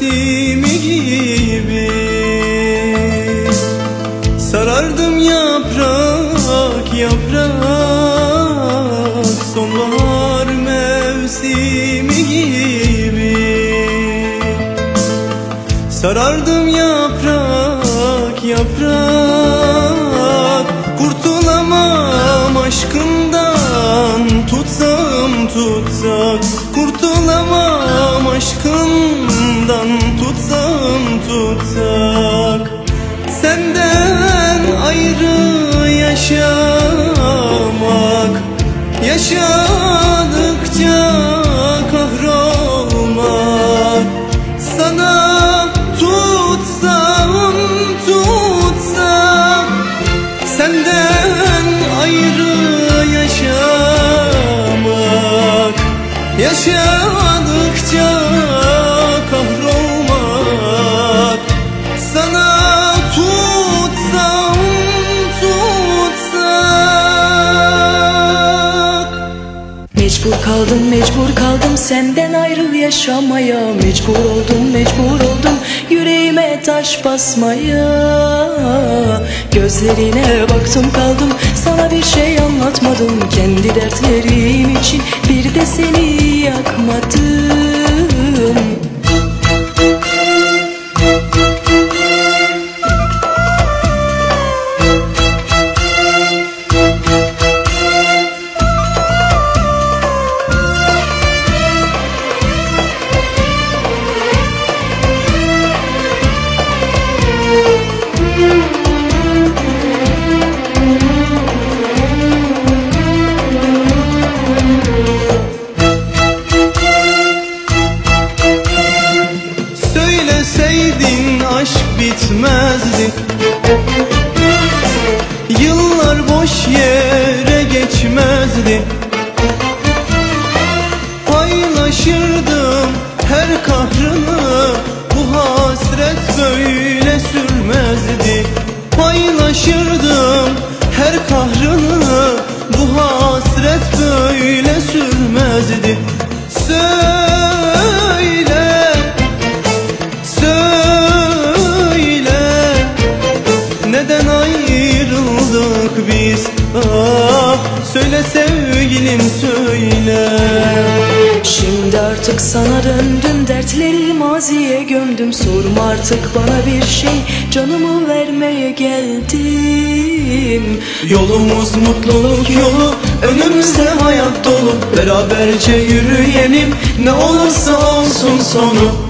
mevsimi gibi Sarardım yaprak yaprak Sonbahar mevsimi gibi Sarardım yaprak yaprak. Kurtulamam aşkından Tutsam tutsak. Aşkından Tutsam tutsak Senden ayrı yaşamak Yaşadıkça kahrolmak. Sana tutsam tutsam Senden ayrı yaşamak Yaşadıkça senden ayrı yaşamaya Mecbur oldum mecbur oldum yüreğime taş basmaya. Gözlerine baktım kaldım sana bir şey anlatmadım. Kendi dertlerim için bir de seni yakmadım Söyleseydin aşk bitmezdi Neden ayrıldık biz? Ah söyle sevgilim söyle. Şimdi artık sana döndüm dertleri maziye gömdüm. Sorma artık bana bir şey canımı vermeye geldim. Yolumuz mutluluk yolu Önümüzde hayat dolu. Beraberce yürüyelim Ne olursa olsun sonu